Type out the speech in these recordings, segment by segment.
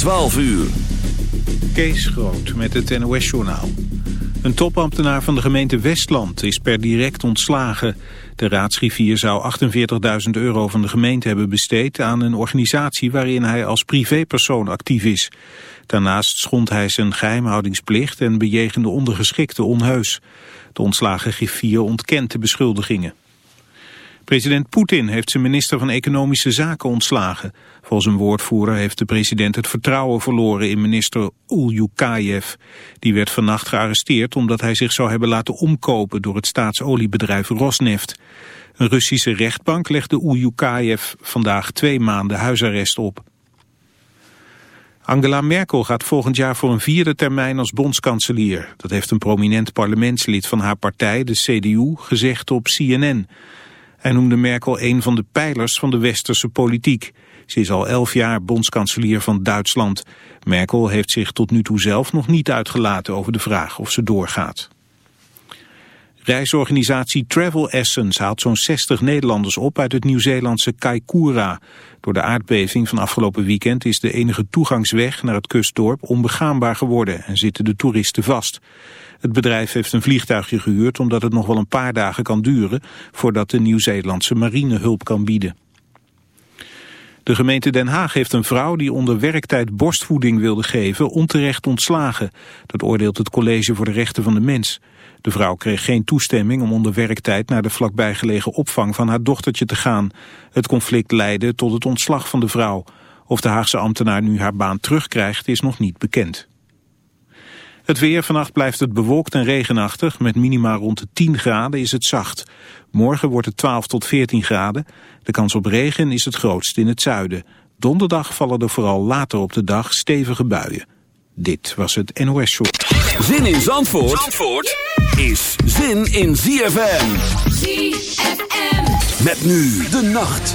12 uur. Kees Groot met het NOS-journaal. Een topambtenaar van de gemeente Westland is per direct ontslagen. De raadsrivier zou 48.000 euro van de gemeente hebben besteed... aan een organisatie waarin hij als privépersoon actief is. Daarnaast schond hij zijn geheimhoudingsplicht... en bejegende ondergeschikte onheus. De ontslagen griffier ontkent de beschuldigingen. President Poetin heeft zijn minister van Economische Zaken ontslagen. Volgens een woordvoerder heeft de president het vertrouwen verloren in minister Ulyukayev. Die werd vannacht gearresteerd omdat hij zich zou hebben laten omkopen door het staatsoliebedrijf Rosneft. Een Russische rechtbank legde Ulyukayev vandaag twee maanden huisarrest op. Angela Merkel gaat volgend jaar voor een vierde termijn als bondskanselier. Dat heeft een prominent parlementslid van haar partij, de CDU, gezegd op CNN. Hij noemde Merkel een van de pijlers van de westerse politiek. Ze is al elf jaar bondskanselier van Duitsland. Merkel heeft zich tot nu toe zelf nog niet uitgelaten over de vraag of ze doorgaat. Reisorganisatie Travel Essence haalt zo'n 60 Nederlanders op uit het Nieuw-Zeelandse Kaikoura. Door de aardbeving van afgelopen weekend is de enige toegangsweg naar het kustdorp onbegaanbaar geworden en zitten de toeristen vast. Het bedrijf heeft een vliegtuigje gehuurd omdat het nog wel een paar dagen kan duren voordat de Nieuw-Zeelandse marine hulp kan bieden. De gemeente Den Haag heeft een vrouw die onder werktijd borstvoeding wilde geven onterecht ontslagen. Dat oordeelt het College voor de Rechten van de Mens. De vrouw kreeg geen toestemming om onder werktijd naar de vlakbijgelegen opvang van haar dochtertje te gaan. Het conflict leidde tot het ontslag van de vrouw. Of de Haagse ambtenaar nu haar baan terugkrijgt is nog niet bekend. Het weer, vannacht blijft het bewolkt en regenachtig. Met minima rond de 10 graden is het zacht. Morgen wordt het 12 tot 14 graden. De kans op regen is het grootst in het zuiden. Donderdag vallen er vooral later op de dag stevige buien. Dit was het NOS Show. Zin in Zandvoort, Zandvoort is zin in ZFM. ZFM. Met nu de nacht.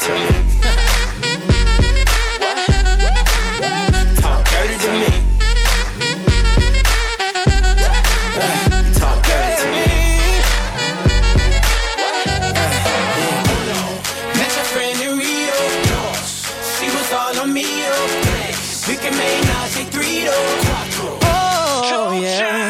To me. Talk dirty to me. Talk dirty to me. Met your friend in Rio. She was all on me. We can make Nazi three Oh, yeah.